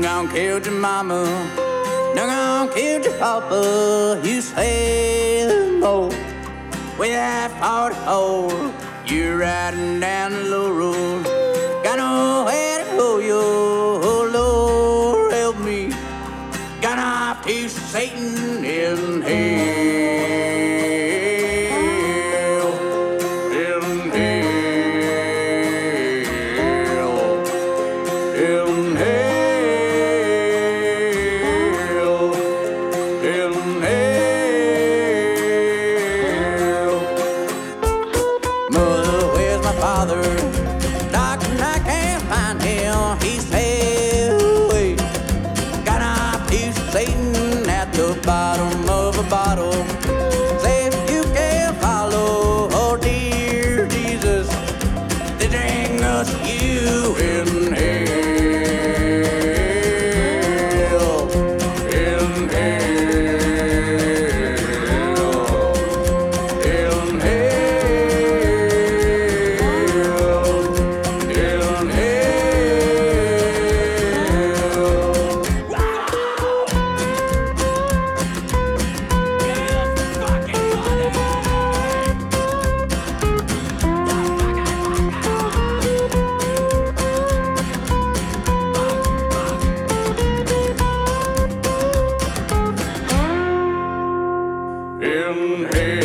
done gone killed your mama. Done gone killed your papa. You say the more. With that 44, you're riding down the low road. Got nowhere to go, you. Oh, Lord, help me. Got a piece Satan in hell. father. Knock, I can't find him. He's far away. Got piece of Satan at the bottom of a bottle. Say if you can't follow, oh dear Jesus, they bring us you in here. Inhale.